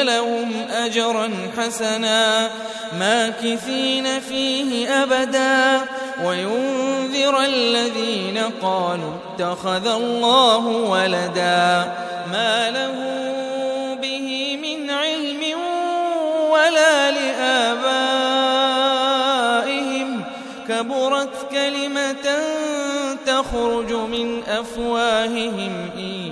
لهم أجرا حسنا ماكثين فيه أبدا. وينذر الذين قالوا اتخذ الله ولدا. ما له به من علم ولا لآبائهم. كبرت كلمة تخرج من أفواههم إن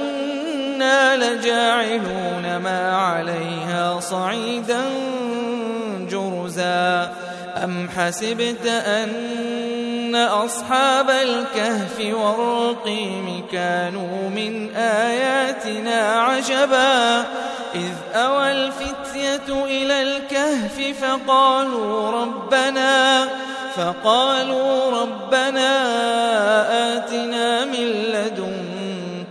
وإنا لجاعلون ما عليها صعيدا جرزا. أم حسبت أن أصحاب الكهف والرقيم كانوا من آياتنا عجبا. إذ أوى الفتية إلى الكهف فقالوا ربنا فقالوا ربنا آتنا من لدنك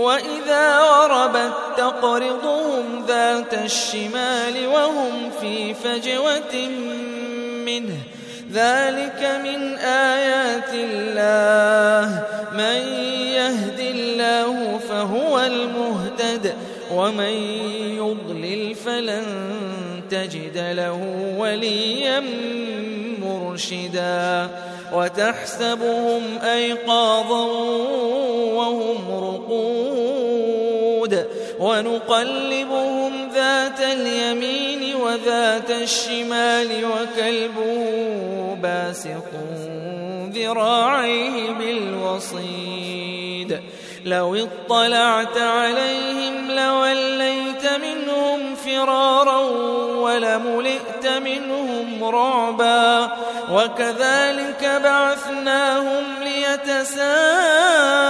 وإذا غربت تقرضهم ذات الشمال وهم في فجوة منه ذلك من آيات الله من يهد الله فهو المهتد ومن يضلل فلن تجد له وليا مرشدا وتحسبهم أيقاظا وهم رقود ونقلبهم ذات اليمين وذات الشمال وكلبه باسط ذراعيه بالوصيد. لو اطلعت عليهم لوليت منهم فرارا ولملئت منهم رعبا. وكذلك بعثناهم ليتساءلوا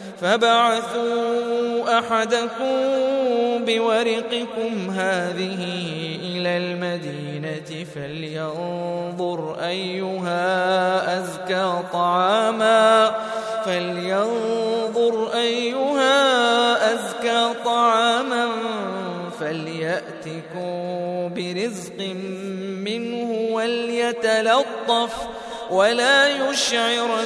فبعثوا أحدكم بورقكم هذه إلى المدينة فلينظر أيها أزكى طعاما فلينظر أيها أزكى طعاما فليأتكم برزق منه وليتلطف ولا يشعرن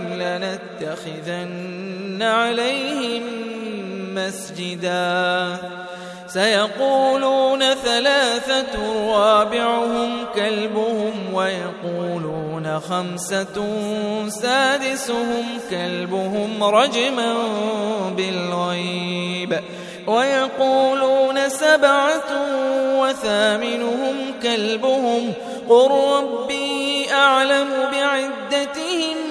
لنتخذن عليهم مسجدا. سيقولون ثلاثة رابعهم كلبهم ويقولون خمسة سادسهم كلبهم رجما بالغيب. ويقولون سبعة وثامنهم كلبهم قل ربي أعلم بعدتهم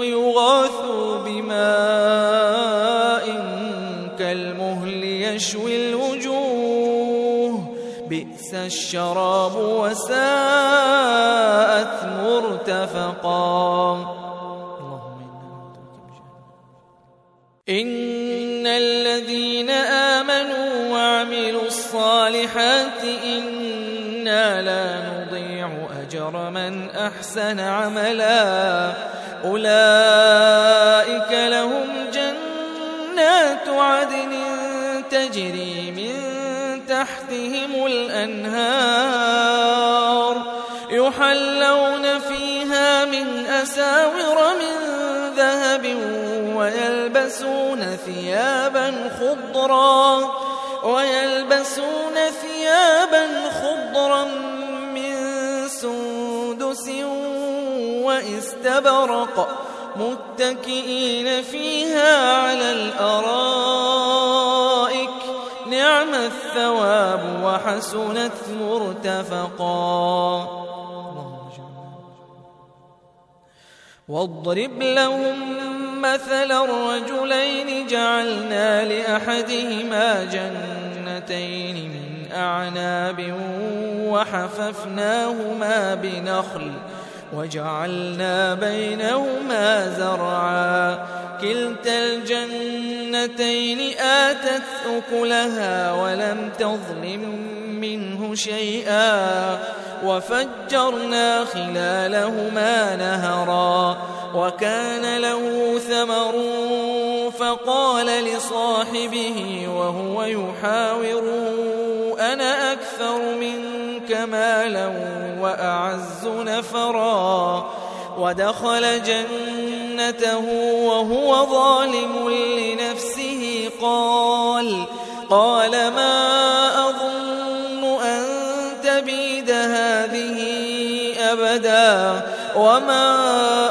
الشراب وساءت مرتفقا. إن الذين آمنوا وعملوا الصالحات إنا لا نضيع أجر من أحسن عملا. أولئك لهم جنات عدن تجري الأنهار يحلون فيها من أساور من ذهب ويلبسون ثيابا خضرا ويلبسون ثيابا خضرا من سندس واستبرق متكئين فيها على الأرائك. نعم الثواب وحسنت مرتفقا. واضرب لهم مثلا الرجلين جعلنا لأحدهما جنتين من أعناب وحففناهما بنخل وجعلنا بينهما زرعا. كلتا الجنتين آتت أكلها ولم تظلم منه شيئا. وفجرنا خلالهما نهرا. وكان له ثمر فقال لصاحبه وهو يحاوره أنا أكثر منك. مالا وأعز نفرا ودخل جنته وهو ظالم لنفسه. قال قال ما أظن أن تبيد هذه أبدا وما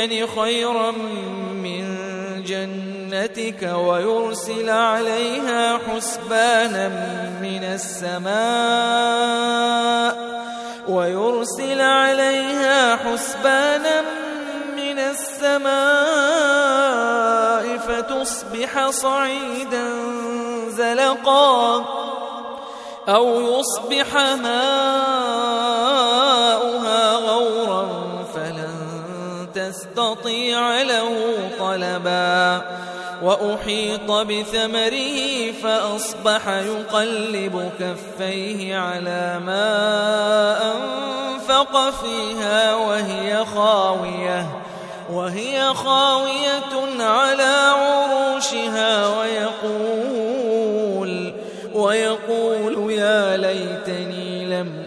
يؤتيني خيرا من جنتك ويرسل عليها حسبانا من السماء ويرسل عليها حسبانا من السماء فتصبح صعيدا زلقا أو يصبح ماؤها غورا فلن تستطيع له طلبا وأحيط بثمره فأصبح يقلب كفيه على ما أنفق فيها وهي خاوية وهي خاوية على عروشها ويقول ويقول يا ليتني لم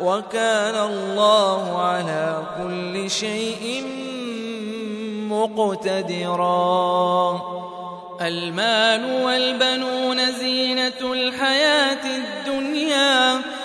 وكان الله على كل شيء مقتدرا. المال والبنون زينة الحياة الدنيا.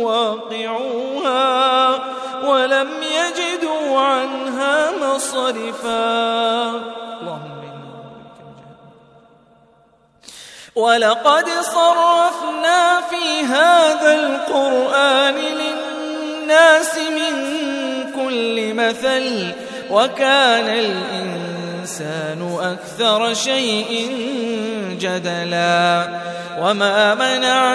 مواقعوها ولم يجدوا عنها مصرفا. اللهم ولقد صرفنا في هذا القرآن للناس من كل مثل وكان الإنسان أكثر شيء جدلا. وما منع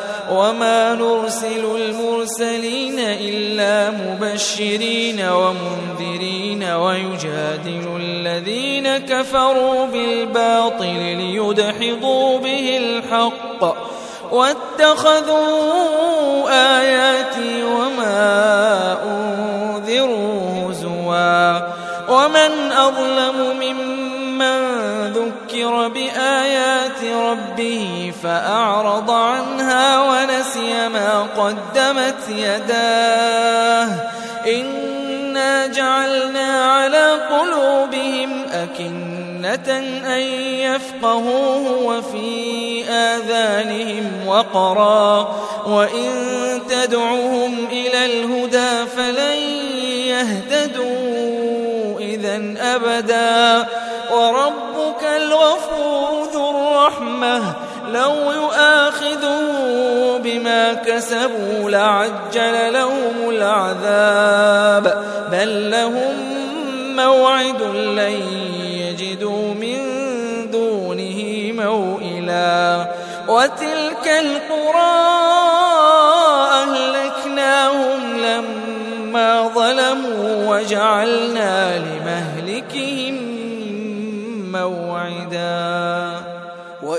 وما نرسل المرسلين إلا مبشرين ومنذرين ويجادل الذين كفروا بالباطل ليدحضوا به الحق واتخذوا آياتي وما أنذروا هزوا ومن أظلم ممن ذكر بآيات ربه فأعرض عنها ونسي ما قدمت يداه. إنا جعلنا على قلوبهم أكنة أن يفقهوه وفي آذانهم وقرا. وإن تدعوهم إلى الهدى فلن يهتدوا إذا أبدا. وربك الغفور ذو الرحمة لو يؤاخذه بما كسبوا لعجل لهم العذاب. بل لهم موعد لن يجدوا من دونه موئلا. وتلك القرى أهلكناهم لما ظلموا وجعلنا لمهلكهم موعدا.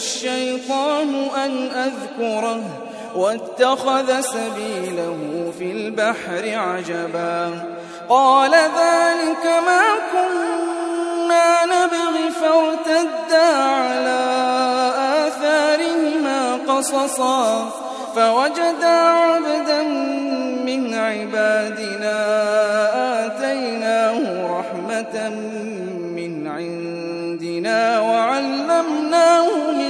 الشيطان أن أذكره واتخذ سبيله في البحر عجبا. قال ذلك ما كنا نبغي فارتدا على آثارهما قصصا. فوجدا عبدا من عبادنا آتيناه رحمة من عندنا وعلمناه من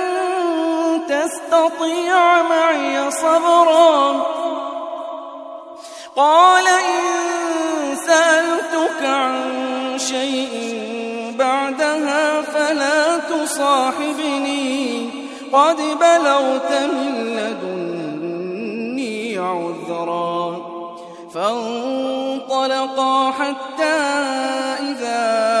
تستطيع معي صبرا. قال إن سألتك عن شيء بعدها فلا تصاحبني. قد بلغت من لدني عذرا. فانطلقا حتى إذا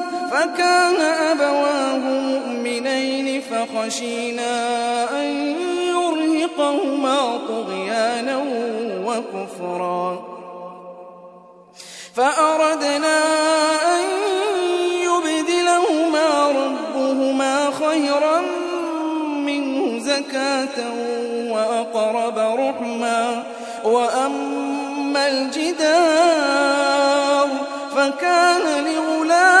فكان أبواه مؤمنين فخشينا أن يرهقهما طغيانا وكفرا. فأردنا أن يبدلهما ربهما خيرا منه زكاة وأقرب رحما. وأما الجدار فكان لغلامين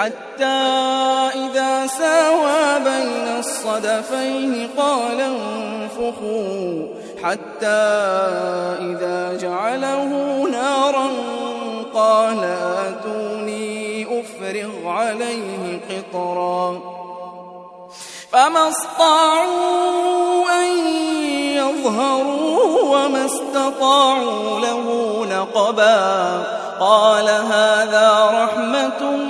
حتى إذا ساوى بين الصدفين قال انفخوا حتى إذا جعله نارا قال آتوني أفرغ عليه قطرا. فما استطاعوا أن يظهروا وما استطاعوا له نقبا. قال هذا رحمة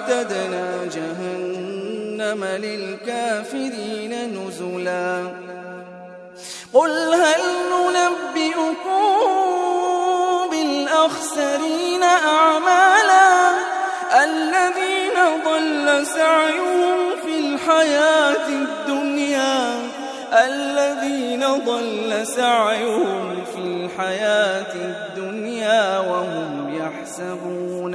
إنا أعتدنا جهنم للكافرين نزلا. قل هل ننبئكم بالأخسرين أعمالا الذين ضل سعيهم في الحياة الدنيا؟ الذين ضل سعيهم في الحياة الدنيا وهم يحسبون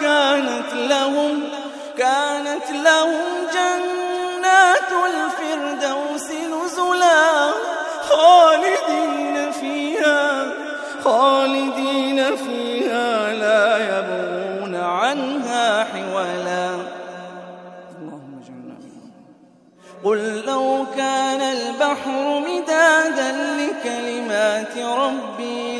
كانت لهم كانت لهم جنات الفردوس نزلا. خالدين فيها خالدين فيها لا يبغون عنها حولا. اللهم اجعلنا قل لو كان البحر مدادا لكلمات ربي